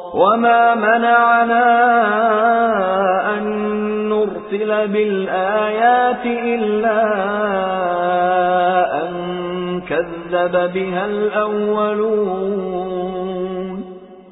وَمَا مَنَعَنَا أَن نُّرْسِلَ بِالْآيَاتِ إِلَّا أَن كَذَّبَ بِهَا الْأَوَّلُونَ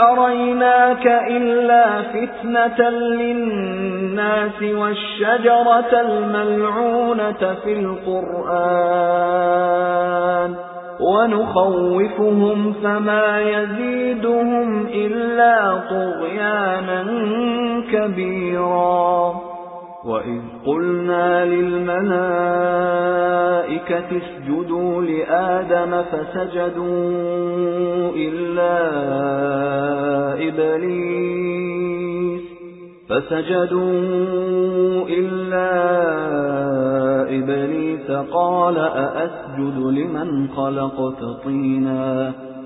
أَرَيْنَاكَ إِلَّا فِتْنَةً لِلنَّاسِ وَالشَّجَرَةَ الْمَلْعُونَةَ فِي الْقُرْآنِ وَنُخَوِّفُهُمْ فَمَا يَزِيدُهُمْ إِلَّا طُغْيَانًا كَبِيرًا وَإِذْ قُلْنَا لِلْمَلَائِكَةِ اسْجُدُوا لِآدَمَ فَسَجَدُوا إِلَّا إِبْلِيسَ فَسَجَدُوا إِلَّا إِبْلِيسَ قَالَ أَأَسْجُدُ لِمَنْ خَلَقْتَ طِينًا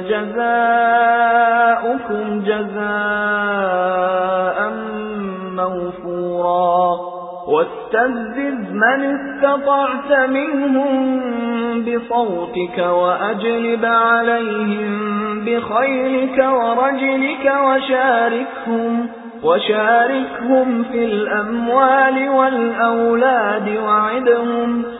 جَزَاؤُكُمْ جَزَاءً مَّوْفُورًا. وَاسْتَفْزِزْ مَنِ اسْتَطَعْتَ مِنْهُم بِصَوْتِكَ وَأَجْلِبْ عَلَيْهِم بِخَيْلِكَ وَرَجِلِكَ وَشَارِكْهُمْ وَشَارِكْهُمْ فِي الْأَمْوَالِ وَالْأَوْلَادِ وَعِدْهُمْ.